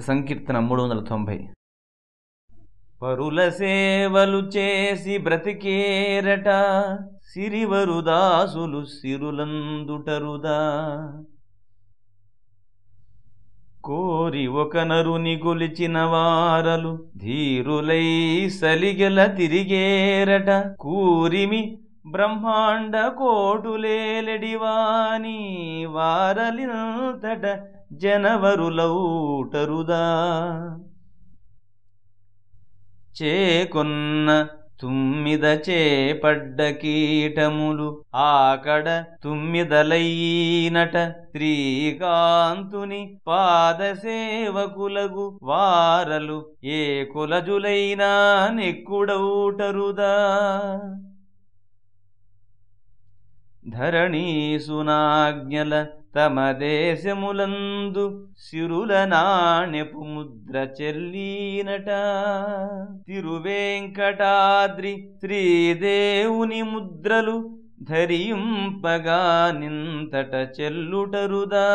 సంకీర్తన మూడు వందల తొంభై. పరుల సేవలు చేసి బ్రతికేరట సిరివరుదాసులు సిరులందుటరుదా? కోరి ఒక నరుని గొలిచిన వారలు ధీరులై సలిగెల తిరిగేరట కూరిమి బ్రహ్మాండ కోటులేలెడివాని వారలింతట జనవరులౌటరుదా చేకున్న తుమ్మిద చేపడ్డ కీటములు ఆకడ తుమ్మిదలయ్యినట శ్రీకాంతుని పాదసేవకులగు వారలు ఏ కులజులైనా నెక్కుడౌటరుదా. ధరణీసునాజ్ఞల తమ దేశములందు సిరుల నాణ్యపు ముద్ర చెల్లీనట. తిరువేంకటాద్రి శ్రీదేవుని ముద్రలు ధరింపగా నింతట చెల్లుటరుదా?